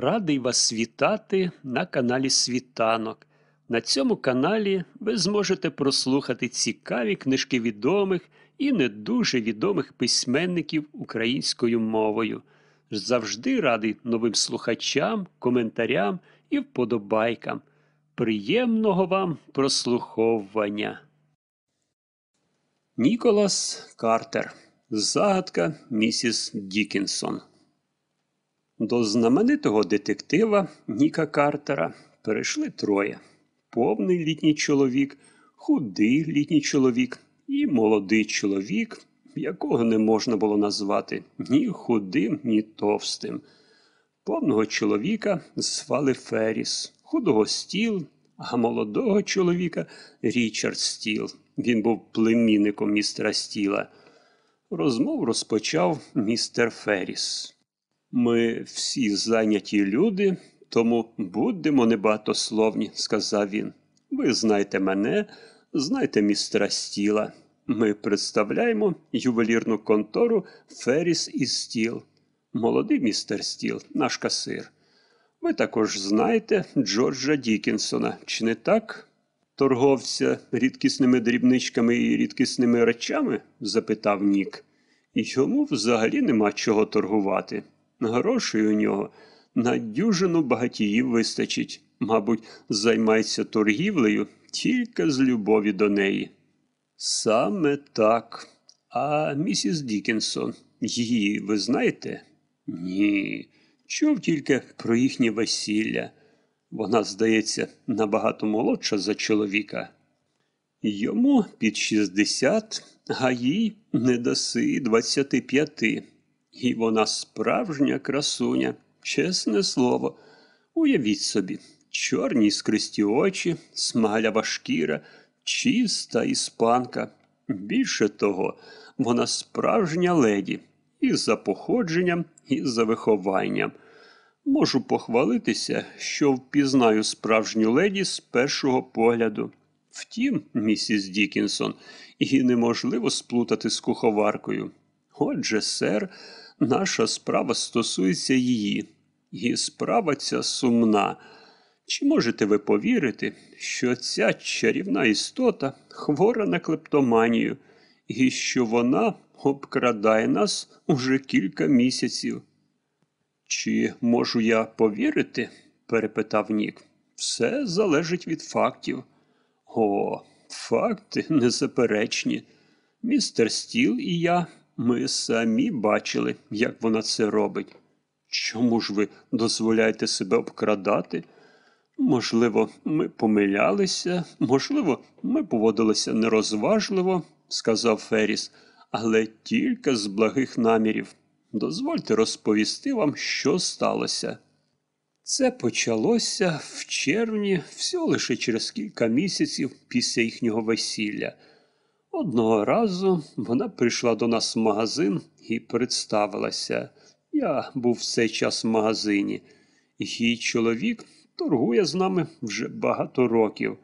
Радий вас вітати на каналі Світанок. На цьому каналі ви зможете прослухати цікаві книжки відомих і не дуже відомих письменників українською мовою. Завжди радий новим слухачам, коментарям і вподобайкам. Приємного вам прослуховування. Ніколас Картер. Загадка місіс Дікінсон. До знаменитого детектива Ніка Картера перейшли троє: повний літній чоловік, худий літній чоловік і молодий чоловік, якого не можна було назвати ні худим, ні товстим. Повного чоловіка звали Феріс, худого стіл, а молодого чоловіка Річард Стіл. Він був племінником містера Стіла. Розмову розпочав містер Феріс. Ми всі зайняті люди, тому будемо небагатослівні, сказав він. Ви знаєте мене, знаєте містера Стіла. Ми представляємо ювелірну контору Феріс і Стіл. Молодий містер Стіл, наш касир. Ви також знаєте Джорджа Дікінсона, чи не так? Торговця рідкісними дрібничками і рідкісними речами? запитав Нік. Йому взагалі нема чого торгувати. Грошей у нього на дюжину багатіїв вистачить, мабуть, займається торгівлею тільки з любові до неї. Саме так. А місіс Дікінсон, її ви знаєте? Ні. Чув тільки про їхнє весілля. Вона, здається, набагато молодша за чоловіка. Йому під 60, а їй не даси 25. І вона справжня красуня, чесне слово. Уявіть собі, чорні іскристі очі, смалява шкіра, чиста іспанка. Більше того, вона справжня леді і за походженням, і за вихованням. Можу похвалитися, що впізнаю справжню леді з першого погляду. Втім, місіс Дікінсон, її неможливо сплутати з куховаркою. Отже, сер, наша справа стосується її, і справа ця сумна. Чи можете ви повірити, що ця чарівна істота хвора на клептоманію, і що вона обкрадає нас уже кілька місяців? Чи можу я повірити? перепитав Нік. Все залежить від фактів. О, факти незаперечні. Містер Стіл і я, ми самі бачили, як вона це робить. Чому ж ви дозволяєте себе обкрадати? Можливо, ми помилялися, можливо, ми поводилися нерозважливо, сказав Феріс, але тільки з благих намірів. Дозвольте розповісти вам, що сталося. Це почалося в червні, всього лише через кілька місяців після їхнього весілля. Одного разу вона прийшла до нас в магазин і представилася. Я був в цей час в магазині. Її чоловік торгує з нами вже багато років.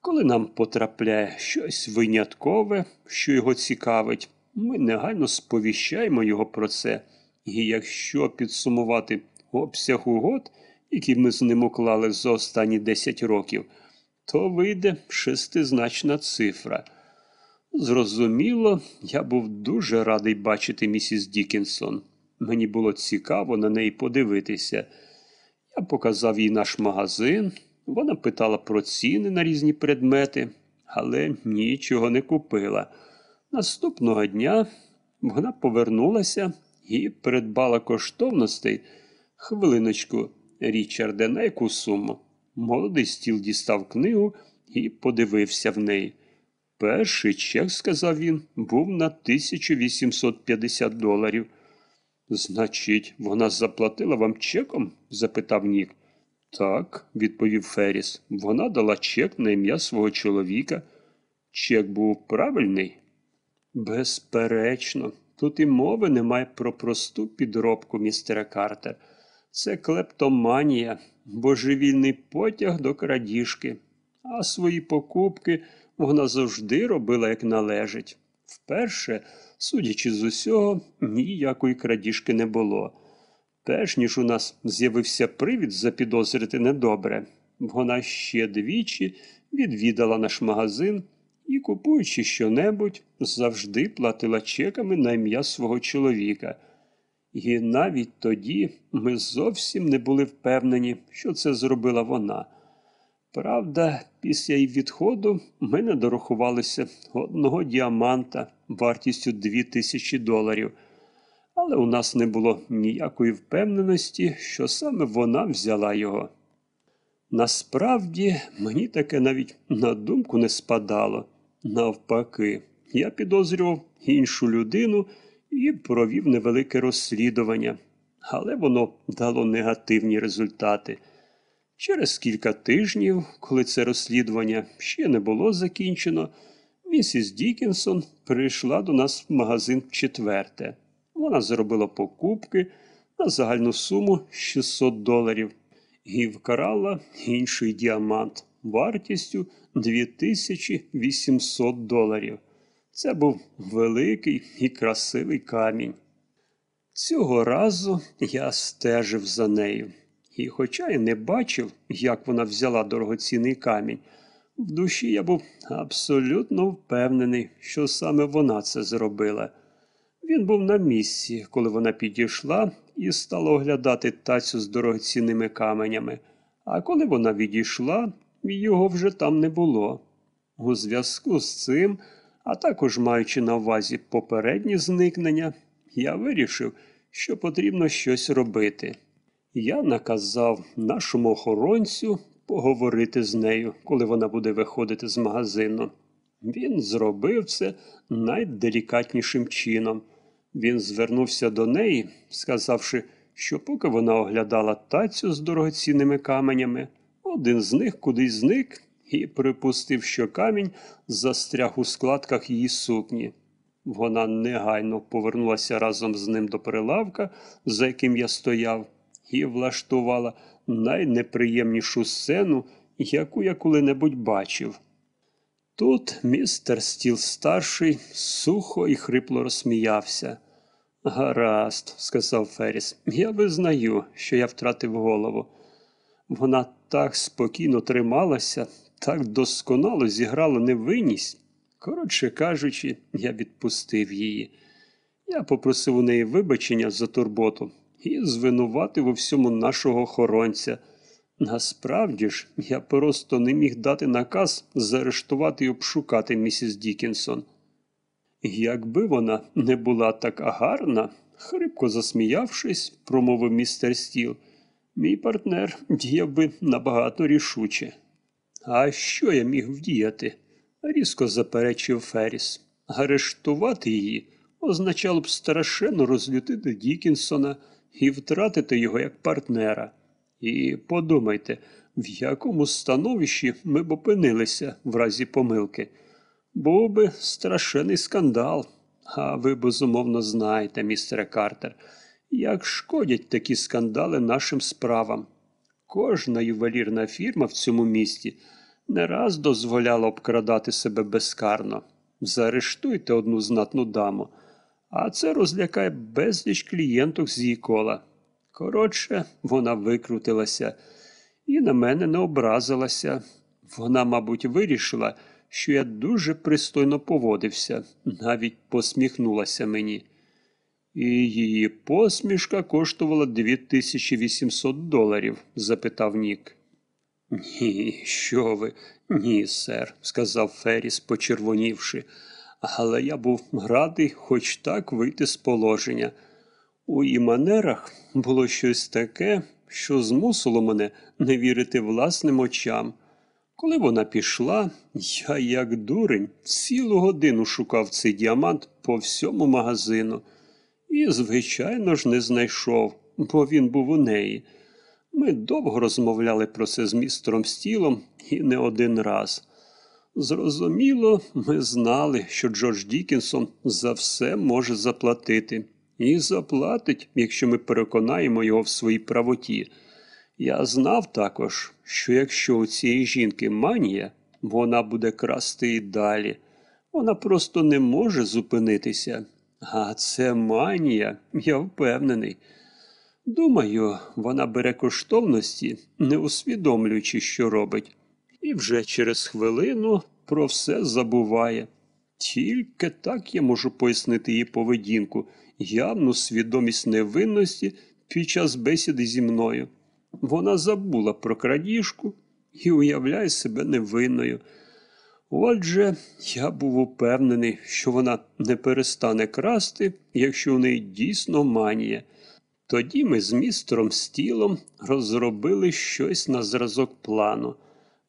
Коли нам потрапляє щось виняткове, що його цікавить, ми негайно сповіщаємо його про це. І якщо підсумувати обсяг угод, які ми з ним уклали за останні 10 років, то вийде шестизначна цифра. Зрозуміло, я був дуже радий бачити місіс Дікінсон. Мені було цікаво на неї подивитися. Я показав їй наш магазин, вона питала про ціни на різні предмети, але нічого не купила. Наступного дня вона повернулася і придбала коштовностей. Хвилиночку, Річарде, на яку суму? Молодий стіл дістав книгу і подивився в неї. Перший чек, сказав він, був на 1850 доларів. Значить, вона заплатила вам чеком? запитав Нік. Так, відповів Феріс. Вона дала чек на ім'я свого чоловіка. Чек був правильний? Безперечно, тут і мови немає про просту підробку, містера Картер. Це клептоманія, божевільний потяг до крадіжки, а свої покупки вона завжди робила як належить. Вперше, судячи з усього, ніякої крадіжки не було. Перш ніж у нас з'явився привід запідозрити недобре, вона ще двічі відвідала наш магазин і, купуючи щонебудь, завжди платила чеками на ім'я свого чоловіка. І навіть тоді ми зовсім не були впевнені, що це зробила вона. Правда, після її відходу ми не дорахувалися одного діаманта вартістю 2000 доларів, але у нас не було ніякої впевненості, що саме вона взяла його. Насправді, мені таке навіть на думку не спадало. Навпаки, я підозрював іншу людину і провів невелике розслідування, але воно дало негативні результати. Через кілька тижнів, коли це розслідування ще не було закінчено, місіс Дікінсон прийшла до нас в магазин вчетверте. Вона зробила покупки на загальну суму 600 доларів і вкарала інший діамант вартістю 2800 доларів. Це був великий і красивий камінь. Цього разу я стежив за нею. І, хоча й не бачив, як вона взяла дорогоцінний камінь, в душі я був абсолютно впевнений, що саме вона це зробила. Він був на місці, коли вона підійшла і стала оглядати тацю з дорогоцінними каменями, а коли вона відійшла, його вже там не було. У зв'язку з цим, а також маючи на увазі попередні зникнення, я вирішив, що потрібно щось робити. Я наказав нашому охоронцю поговорити з нею, коли вона буде виходити з магазину. Він зробив це найделікатнішим чином. Він звернувся до неї, сказавши, що поки вона оглядала тацю з дорогоцінними каменями, один з них кудись зник і припустив, що камінь застряг у складках її сукні. Вона негайно повернулася разом з ним до прилавка, за яким я стояв, і влаштувала найнеприємнішу сцену, яку я коли-небудь бачив. Тут містер Стіл старший сухо і хрипло розсміявся. Гаразд, сказав Феріс, я визнаю, що я втратив голову. Вона так спокійно трималася, так досконало зіграла невинність. Коротше кажучи, я відпустив її. Я попросив у неї вибачення за турботу і звинуватив у всьому нашого охоронця. Насправді ж, я просто не міг дати наказ заарештувати і обшукати місіс Дікінсон. Якби вона не була така гарна, хрипко засміявшись, промовив містер Стіл, мій партнер діяв би набагато рішуче. А що я міг вдіяти? різко заперечив Ферріс. Арештувати її означало б страшенно розлютити Дікінсона і втратити його як партнера. І подумайте, в якому становищі ми б опинилися в разі помилки. Був би страшенний скандал. А ви безумовно знаєте, містере Картер, як шкодять такі скандали нашим справам. Кожна ювелірна фірма в цьому місті не раз дозволяла обкрадати себе безкарно. Заарештуйте одну знатну даму, а це розлякає безліч клієнток з її кола. Коротше, вона викрутилася і на мене не образилася. Вона, мабуть, вирішила, що я дуже пристойно поводився, навіть посміхнулася мені. І її посмішка коштувала 2800 доларів? запитав Нік. Ні, що ви? Ні, сер, сказав Феріс, почервонівши, але я був радий хоч так вийти з положення. У її манерах було щось таке, що змусило мене не вірити власним очам. Коли вона пішла, я, як дурень, цілу годину шукав цей діамант по всьому магазину і, звичайно ж, не знайшов, бо він був у неї. Ми довго розмовляли про це з містером Стілом і не один раз. Зрозуміло, ми знали, що Джордж Дікінсон за все може заплатити, і заплатить, якщо ми переконаємо його в своїй правоті. Я знав також, що якщо у цієї жінки манія, вона буде красти і далі. Вона просто не може зупинитися. А це манія, я впевнений. Думаю, вона бере коштовності, не усвідомлюючи, що робить, і вже через хвилину про все забуває. Тільки так я можу пояснити її поведінку, явну свідомість невинності під час бесіди зі мною. Вона забула про крадіжку і уявляє себе невинною. Отже, я був упевнений, що вона не перестане красти, якщо у неї дійсно манія. Тоді ми з містером Стілом розробили щось на зразок плану.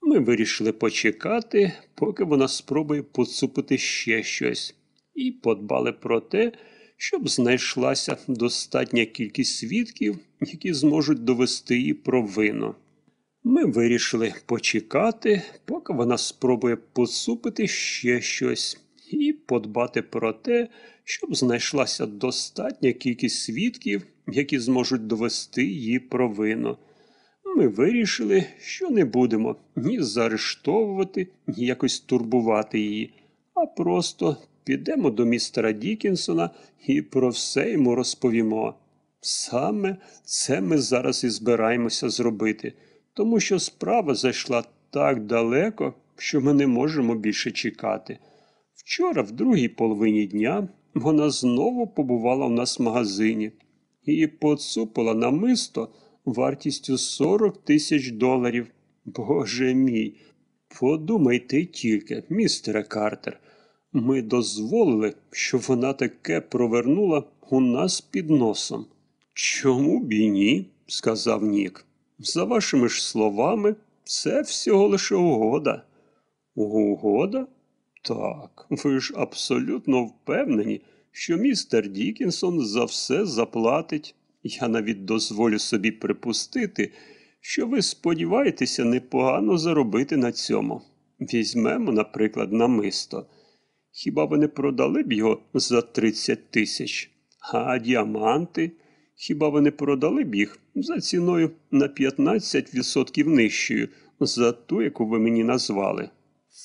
Ми вирішили почекати, поки вона спробує поцупити ще щось, і подбали про те, щоб знайшлася достатня кількість свідків, які зможуть довести її провину. Ми вирішили почекати, поки вона спробує поцупити ще щось, і подбати про те, щоб знайшлася достатня кількість свідків, які зможуть довести її провину. Ми вирішили, що не будемо ні заарештовувати, ні якось турбувати її, а просто підемо до містера Дікінсона і про все йому розповімо. Саме це ми зараз і збираємося зробити, тому що справа зайшла так далеко, що ми не можемо більше чекати. Вчора, в другій половині дня, вона знову побувала в нас в магазині і поцупила намисто вартістю 40 тисяч доларів. Боже мій, подумайте тільки, містере Картер. Ми дозволили, щоб вона таке провернула у нас під носом. Чому б і ні? сказав Нік. За вашими ж словами, це всього лише угода. Угода? Так, ви ж абсолютно впевнені, що містер Дікінсон за все заплатить. Я навіть дозволю собі припустити, що ви сподіваєтеся непогано заробити на цьому. Візьмемо, наприклад, намисто. Хіба ви не продали б його за 30 тисяч? А діаманти? Хіба ви не продали б їх за ціною на 15% нижчою, за ту, яку ви мені назвали?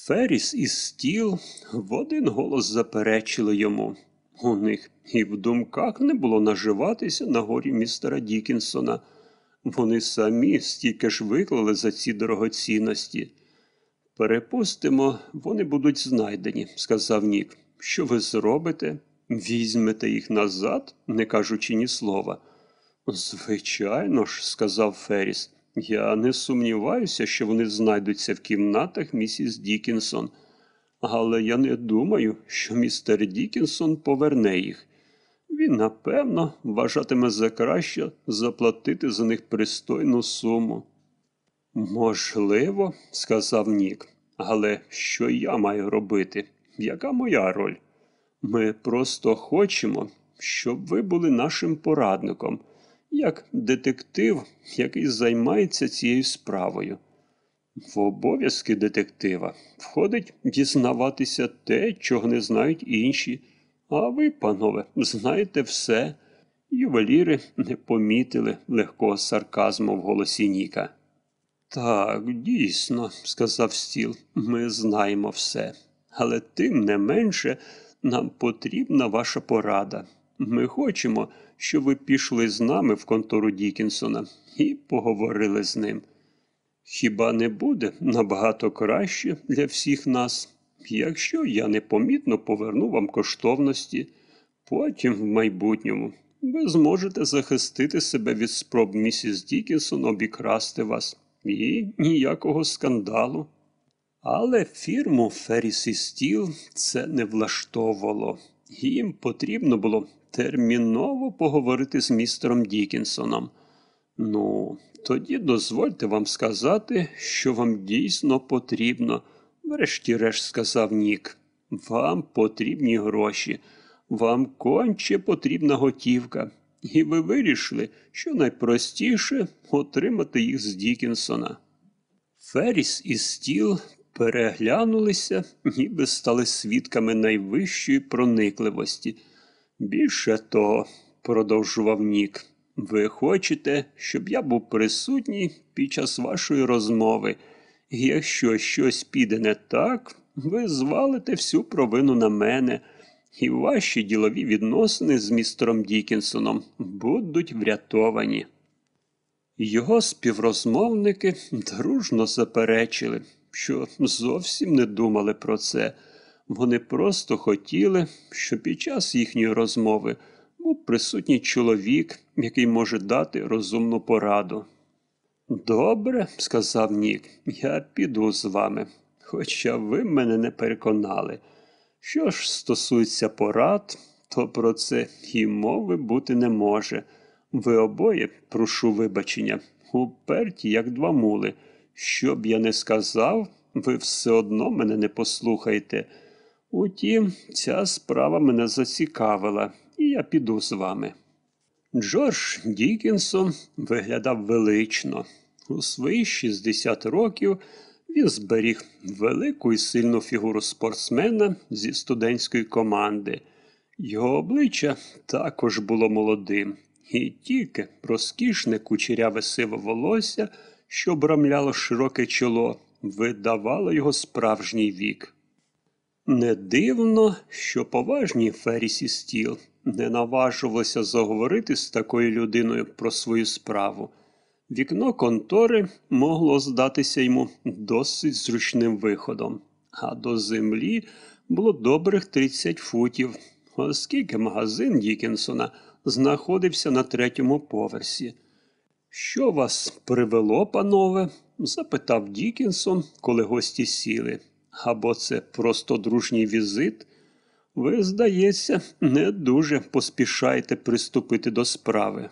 Феріс і стіл в один голос заперечили йому. У них і в думках не було наживатися на горі містера Дікінсона. Вони самі стільки ж виклали за ці дорогоцінності. Перепустимо, вони будуть знайдені, сказав Нік. Що ви зробите? Візьмете їх назад, не кажучи ні слова. Звичайно ж, сказав Феріс. Я не сумніваюся, що вони знайдуться в кімнатах місіс Дікінсон. Але я не думаю, що містер Дікінсон поверне їх. Він, напевно, вважатиме за краще заплатити за них пристойну суму. Можливо, сказав Нік, але що я маю робити? Яка моя роль? Ми просто хочемо, щоб ви були нашим порадником, як детектив, який займається цією справою. В обов'язки детектива входить дізнаватися те, чого не знають інші. А ви, панове, знаєте все. Ювеліри не помітили легкого сарказму в голосі Ніка. Так, дійсно, сказав стіл, ми знаємо все. Але тим не менше нам потрібна ваша порада. Ми хочемо, щоб ви пішли з нами в контору Дікінсона і поговорили з ним. Хіба не буде набагато краще для всіх нас, якщо я непомітно поверну вам коштовності, потім в майбутньому ви зможете захистити себе від спроб місіс Дікінсон обікрасти вас і ніякого скандалу. Але фірму Ферріс і Стіл це не влаштовувало. Їм потрібно було терміново поговорити з містером Дікінсоном. Ну, тоді дозвольте вам сказати, що вам дійсно потрібно, врешті-решт сказав Нік. Вам потрібні гроші, вам конче потрібна готівка, і ви вирішили, що найпростіше отримати їх з Дікінсона. Ферріс і стіл переглянулися, ніби стали свідками найвищої проникливості. Більше того, продовжував Нік, ви хочете, щоб я був присутній під час вашої розмови. Якщо щось піде не так, ви звалите всю провину на мене, і ваші ділові відносини з містером Дікінсоном будуть врятовані. Його співрозмовники дружно заперечили, що зовсім не думали про це. Вони просто хотіли, щоб під час їхньої розмови був присутній чоловік, який може дати розумну пораду. Добре, сказав Нік, я піду з вами, хоча ви мене не переконали. Що ж стосується порад, то про це і мови бути не може. Ви обоє, прошу вибачення, уперті, як два мули. Що б я не сказав, ви все одно мене не послухаєте. Утім, ця справа мене зацікавила, і я піду з вами. Джордж Дікінсон виглядав велично. У свої 60 років він зберіг велику і сильну фігуру спортсмена зі студентської команди. Його обличчя також було молодим, і тільки розкішне кучеряве сиве волосся, що обрамляло широке чоло, видавало його справжній вік. Не дивно, що поважні Ферісі Стіл не наважувалися заговорити з такою людиною про свою справу. Вікно контори могло здатися йому досить зручним виходом, а до землі було добрих 30 футів, оскільки магазин Дікінсона знаходився на третьому поверсі. Що вас привело, панове? запитав Дікінсон, коли гості сіли. Або це просто дружній візит? Ви, здається, не дуже поспішаєте приступити до справи.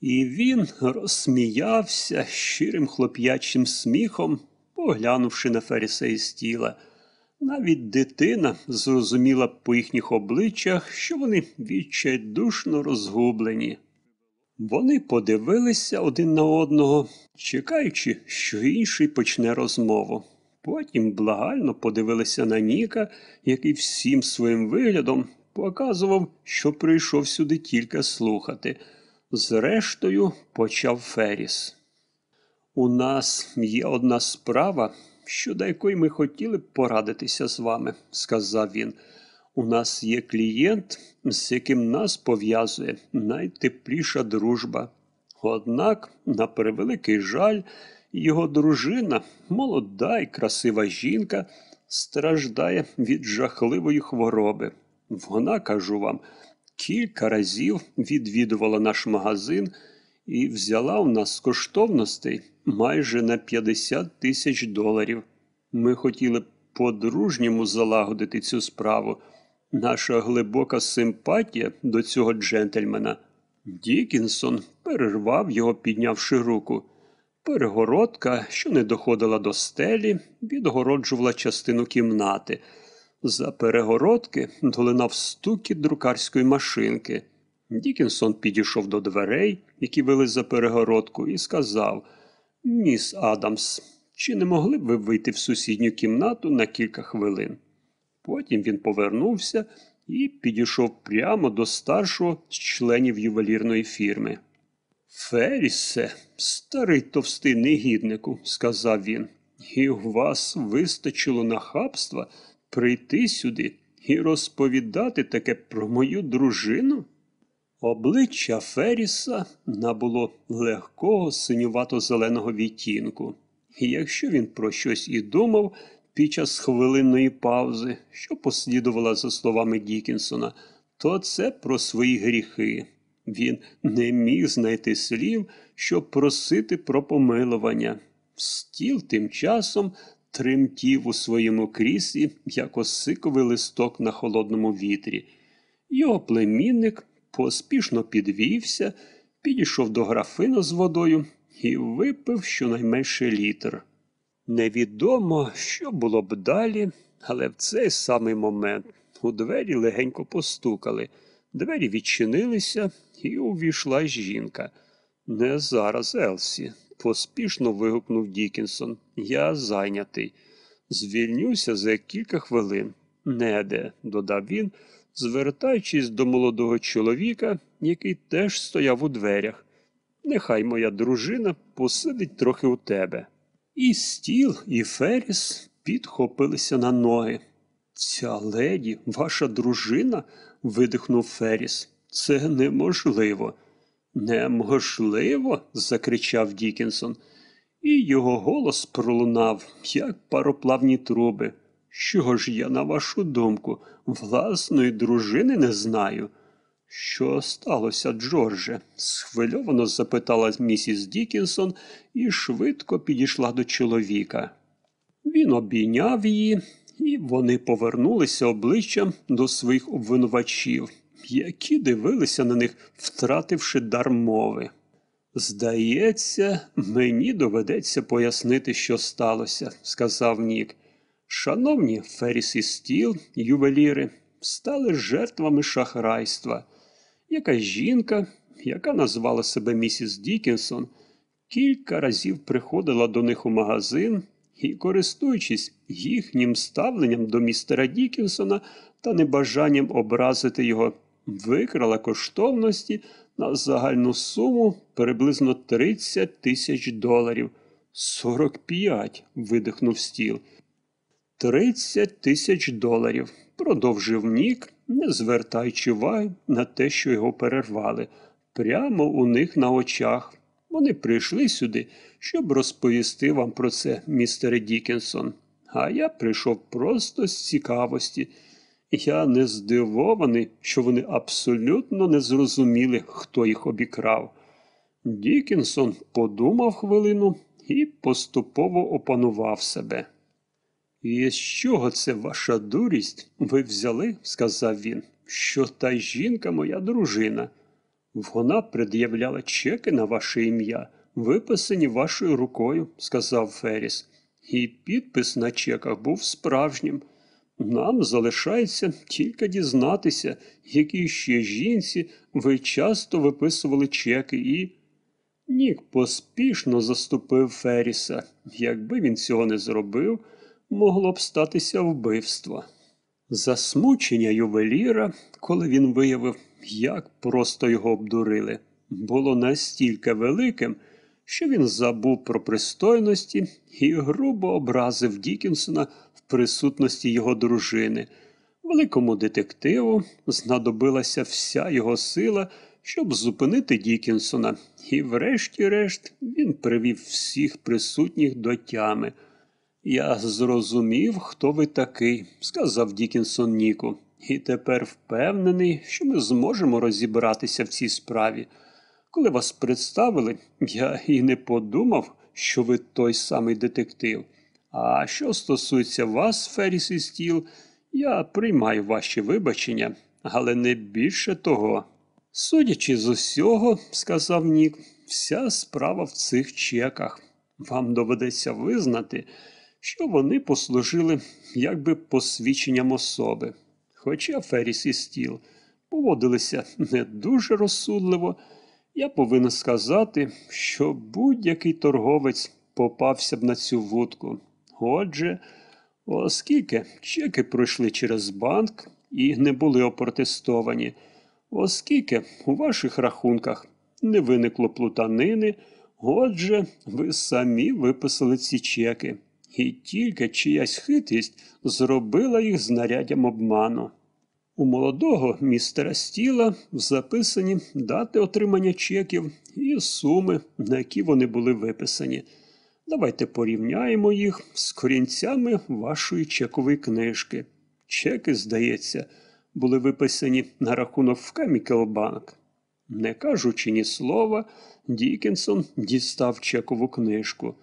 І він розсміявся щирим хлоп'ячим сміхом, поглянувши на Феріса із тіла. Навіть дитина зрозуміла по їхніх обличчях, що вони відчайдушно розгублені. Вони подивилися один на одного, чекаючи, що інший почне розмову. Потім благально подивилися на Ніка, який всім своїм виглядом показував, що прийшов сюди тільки слухати. Зрештою, почав Феріс. У нас є одна справа, щодо якої ми хотіли б порадитися з вами, сказав він. У нас є клієнт, з яким нас пов'язує найтепліша дружба. Однак, на превеликий жаль, його дружина, молода і красива жінка, страждає від жахливої хвороби. Вона, кажу вам, кілька разів відвідувала наш магазин і взяла у нас з коштовностей майже на 50 тисяч доларів. Ми хотіли по-дружньому залагодити цю справу. Наша глибока симпатія до цього джентльмена. Дікінсон перервав його, піднявши руку. Перегородка, що не доходила до стелі, відгороджувала частину кімнати. За перегородки долинав стукіт друкарської машинки. Дікінсон підійшов до дверей, які вели за перегородку, і сказав Міс Адамс, чи не могли б ви вийти в сусідню кімнату на кілька хвилин? Потім він повернувся і підійшов прямо до старшого з членів ювелірної фірми. Ферісе, старий товстий негіднику, сказав він, і у вас вистачило нахабства прийти сюди і розповідати таке про мою дружину? Обличчя Феріса набуло легкого синювато-зеленого відтінку, і якщо він про щось і думав під час хвилинної паузи, що послідувала за словами Дікінсона, то це про свої гріхи. Він не міг знайти слів, щоб просити про помилування. Стіл тим часом тремтів у своєму кріслі, як осиковий листок на холодному вітрі. Його племінник поспішно підвівся, підійшов до графину з водою і випив щонайменше літр. Невідомо, що було б далі, але в цей самий момент у двері легенько постукали. Двері відчинилися, і увійшла жінка. Не зараз, Елсі, поспішно вигукнув Дікінсон. Я зайнятий. Звільнюся за кілька хвилин. Неде, додав він, звертаючись до молодого чоловіка, який теж стояв у дверях. Нехай моя дружина посидить трохи у тебе. І стіл, і Феріс підхопилися на ноги. Ця леді, ваша дружина? видихнув Ферріс. Це неможливо. Неможливо. закричав Дікінсон, і його голос пролунав, як пароплавні труби. Що ж я, на вашу думку, власної дружини не знаю? Що сталося, Джордже? схвильовано запитала місіс Дікінсон і швидко підійшла до чоловіка. Він обійняв її, і вони повернулися обличчям до своїх обвинувачів, які дивилися на них, втративши дар мови. Здається, мені доведеться пояснити, що сталося, сказав Нік. Шановні Ферріс і Стіл, ювеліри, стали жертвами шахрайства. Якась жінка, яка назвала себе місіс Дікінсон, кілька разів приходила до них у магазин і, користуючись їхнім ставленням до містера Дікінсона та небажанням образити його, викрала коштовності на загальну суму приблизно 30 тисяч доларів. 45, видихнув стіл. Тридцять тисяч доларів, продовжив Нік, не звертаючи уваги на те, що його перервали, прямо у них на очах. Вони прийшли сюди, щоб розповісти вам про це, містере Дікінсон. А я прийшов просто з цікавості. Я не здивований, що вони абсолютно не зрозуміли, хто їх обікрав. Дікінсон подумав хвилину і поступово опанував себе. І з чого це ваша дурість ви взяли, сказав він, що та жінка моя дружина. Вона пред'являла чеки на ваше ім'я, виписані вашою рукою, сказав Ферріс. І підпис на чеках був справжнім. Нам залишається тільки дізнатися, які ще жінці ви часто виписували чеки і. Нік поспішно заступив Ферріса. Якби він цього не зробив, могло б статися вбивство. Засмучення ювеліра, коли він виявив, як просто його обдурили, було настільки великим, що він забув про пристойності і грубо образив Дікінсона присутності його дружини. Великому детективу знадобилася вся його сила, щоб зупинити Дікінсона, і, врешті-решт, він привів всіх присутніх до тями. Я зрозумів, хто ви такий, сказав Дікінсон Ніку, і тепер впевнений, що ми зможемо розібратися в цій справі. Коли вас представили, я і не подумав, що ви той самий детектив. А що стосується вас, Ферріс і Стіл, я приймаю ваші вибачення, але не більше того. Судячи з усього, сказав Нік, вся справа в цих чеках. Вам доведеться визнати, що вони послужили якби посвідченням особи. Хоча Ферріс і Стіл поводилися не дуже розсудливо, я повинен сказати, що будь-який торговець попався б на цю вудку. Отже, оскільки чеки пройшли через банк і не були опротестовані, оскільки у ваших рахунках не виникло плутанини, отже, ви самі виписали ці чеки, і тільки чиясь хитрість зробила їх знаряддям обману. У молодого містера Стіла записані дати отримання чеків і суми, на які вони були виписані. Давайте порівняємо їх з корінцями вашої чекової книжки. Чеки, здається, були виписані на рахунок в Камікелбанк. Не кажучи ні слова, Дікінсон дістав чекову книжку.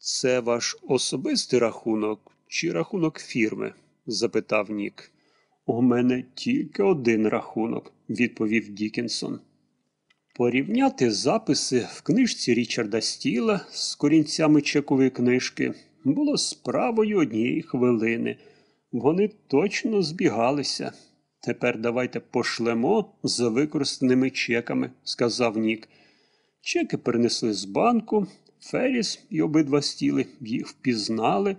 Це ваш особистий рахунок чи рахунок фірми? запитав Нік. У мене тільки один рахунок, відповів Дікінсон. Порівняти записи в книжці Річарда Стіла з корінцями чекової книжки було справою однієї хвилини. Вони точно збігалися. Тепер давайте пошлемо за використаними чеками, сказав Нік. Чеки принесли з банку, Ферріс і обидва стіли їх впізнали,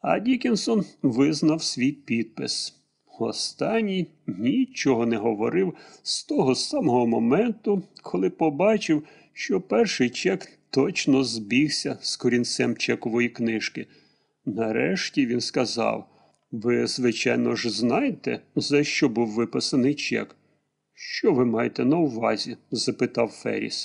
а Дікінсон визнав свій підпис. Останній нічого не говорив з того самого моменту, коли побачив, що перший чек точно збігся з корінцем чекової книжки. Нарешті він сказав Ви, звичайно ж, знаєте, за що був виписаний чек? Що ви маєте на увазі? запитав Ферріс.